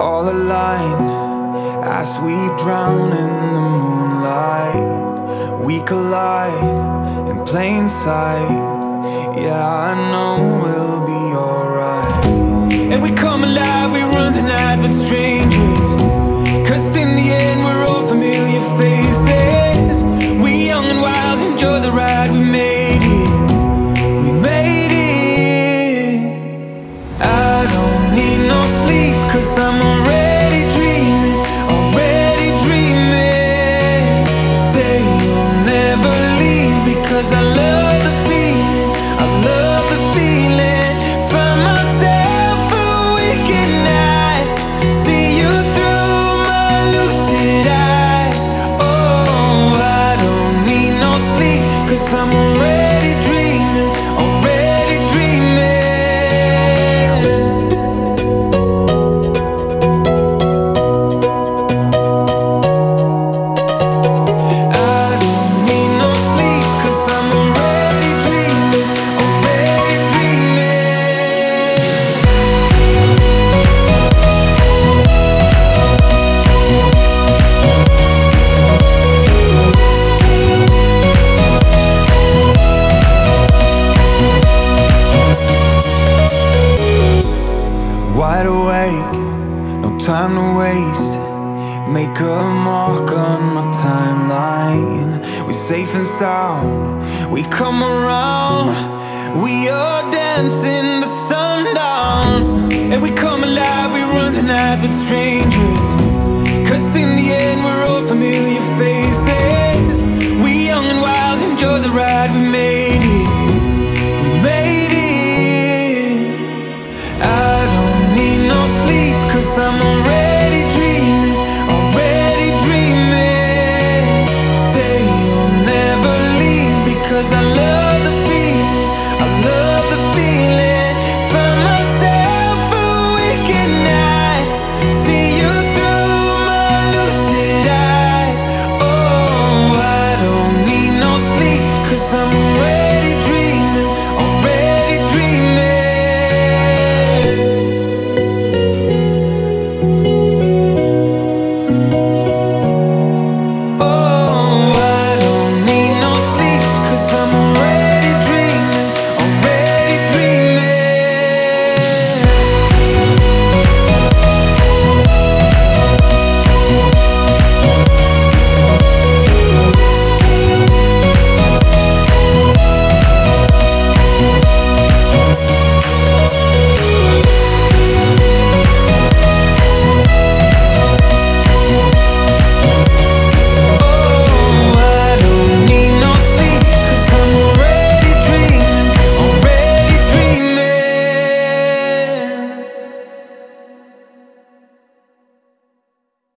all aligned as we drown in the moonlight. We collide in plain sight. Yeah, I know we'll be alright. And we come alive, we run the night with strangers. Cause in the end, we're all familiar faces. I love wide awake, no time to waste. Make a mark on my timeline. We're safe and sound. We come around. We are dancing the sundown. And we come alive, we run the night with strangers. Cause in the end, we're all familiar faces. We young and wild, enjoy the ride, we made it.